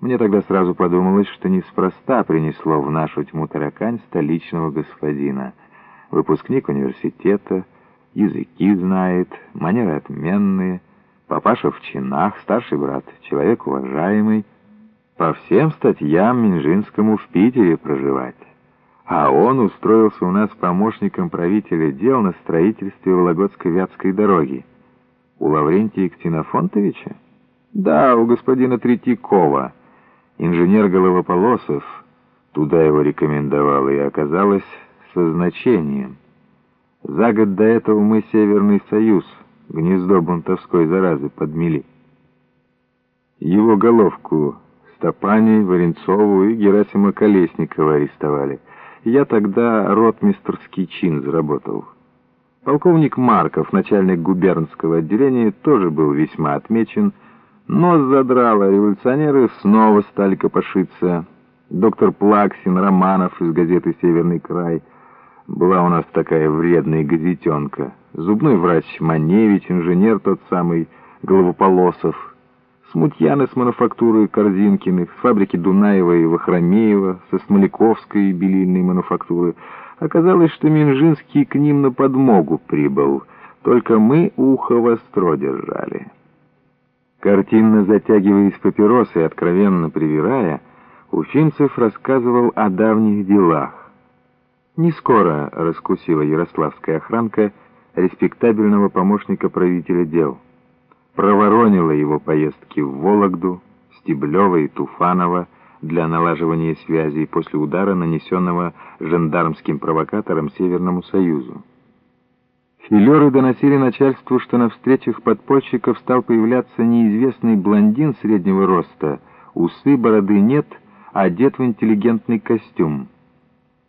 Мне тогда сразу подумалось, что неспроста принесло в нашу тьму таракань столичного господина. Выпускник университета, языки знает, манеры отменные, папаша в чинах, старший брат, человек уважаемый. По всем статьям Минжинскому в Питере проживать. А он устроился у нас помощником правителя дел на строительстве Вологодской-Вятской дороги. У Лаврентия Ксенофонтовича? Да, у господина Третьякова. Инженер Головополосов туда его рекомендовал, и оказалось со значением. За год до этого мы Северный Союз, гнездо бунтовской заразы, подмели. Его головку Стопани, Варенцову и Герасима Колесникова арестовали. Я тогда ротмистерский чин заработал. Полковник Марков, начальник губернского отделения, тоже был весьма отмечен, Нос задрало, революционеры снова стали копошиться. Доктор Плаксин, Романов из газеты «Северный край». Была у нас такая вредная газетенка. Зубной врач Маневич, инженер тот самый Головополосов. Смутьяны с мануфактуры Корзинкиных, с фабрики Дунаева и Вахромеева, со Смоляковской белильной мануфактуры. Оказалось, что Минжинский к ним на подмогу прибыл. Только мы ухо востро держали». Картинно затягиваясь папиросой откровенно привирая, Уфимцев рассказывал о давних делах. Не скоро раскусила ярославская охранка респектабельного помощника правителя дел. Проворонила его поездки в Вологду, Стеблева и Туфанова для налаживания связей после удара, нанесенного жандармским провокатором Северному Союзу. Филеры доносили начальству, что на встречах подпольщиков стал появляться неизвестный блондин среднего роста, усы, бороды нет, одет в интеллигентный костюм.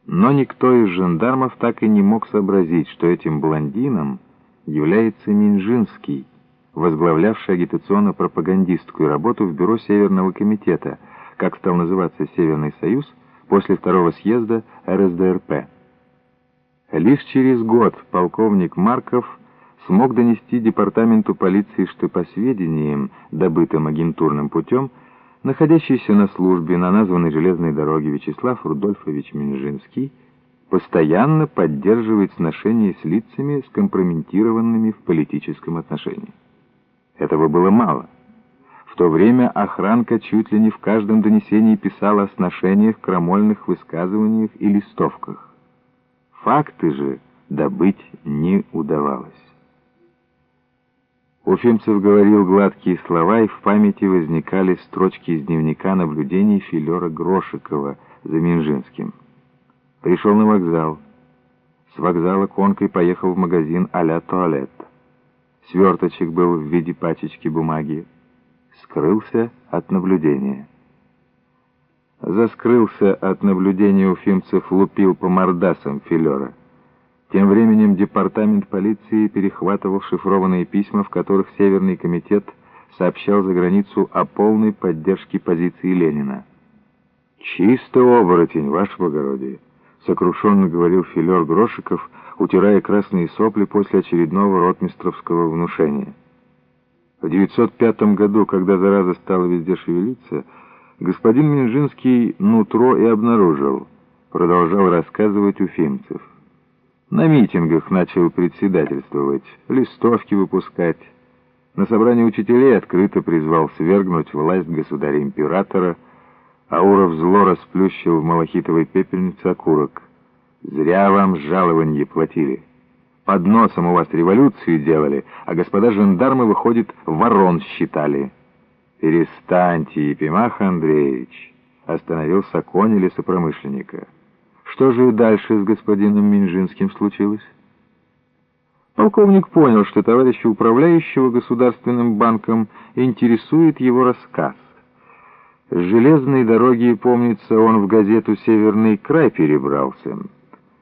Но никто из жандармов так и не мог сообразить, что этим блондином является Минжинский, возглавлявший агитационно-пропагандистскую работу в бюро Северного комитета, как стал называться Северный Союз после второго съезда РСДРП. Лишь через год полковник Марков смог донести департаменту полиции, что по сведениям, добытым агентурным путем, находящийся на службе на названной железной дороге Вячеслав Рудольфович Минжинский постоянно поддерживает сношения с лицами, скомпрометированными в политическом отношении. Этого было мало. В то время охранка чуть ли не в каждом донесении писала о сношениях, крамольных высказываниях и листовках. Факты же добыть не удавалось. Уфимцев говорил гладкие слова, и в памяти возникали строчки из дневника наблюдений Филера Грошикова за Минжинским. Пришел на вокзал. С вокзала конкой поехал в магазин а-ля туалет. Сверточек был в виде пачечки бумаги. Скрылся от наблюдения. Заскрылся от наблюдения уфимцев, лупил по мордасам филера. Тем временем департамент полиции перехватывал шифрованные письма, в которых Северный комитет сообщал за границу о полной поддержке позиции Ленина. «Чисто оборотень, ваше благородие», — сокрушенно говорил филер Грошиков, утирая красные сопли после очередного ротмистровского внушения. В 905 году, когда зараза стала везде шевелиться, господин Минжинский нутро и обнаружил, продолжал рассказывать Уфимцев. На митингах начал председательствовать, листовки выпускать. На собрании учителей открыто призвал свергнуть власть государя-императора, Ауров зло расплющил в малахитовой пепельнице окурок. «Зря вам жалованье платили. Под носом у вас революцию делали, а господа жандармы, выходит, ворон считали». «Перестаньте, Епимах Андреевич!» — остановил Сакони лесопромышленника. «Что же дальше с господином Минжинским случилось?» Полковник понял, что товарища управляющего государственным банком интересует его рассказ. С железной дороги, помнится, он в газету «Северный край» перебрался.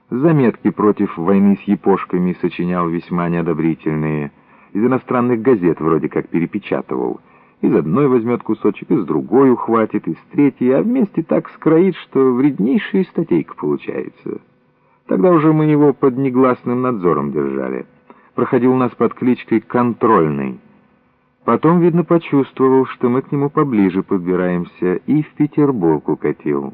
Заметки против войны с япошками сочинял весьма неодобрительные. Из иностранных газет вроде как перепечатывал. Из одной возьмет кусочек, из другой ухватит, из третьей, а вместе так скроит, что вреднейшая статейка получается. Тогда уже мы его под негласным надзором держали. Проходил у нас под кличкой «Контрольный». Потом, видно, почувствовал, что мы к нему поближе подбираемся, и в Петербург укатил.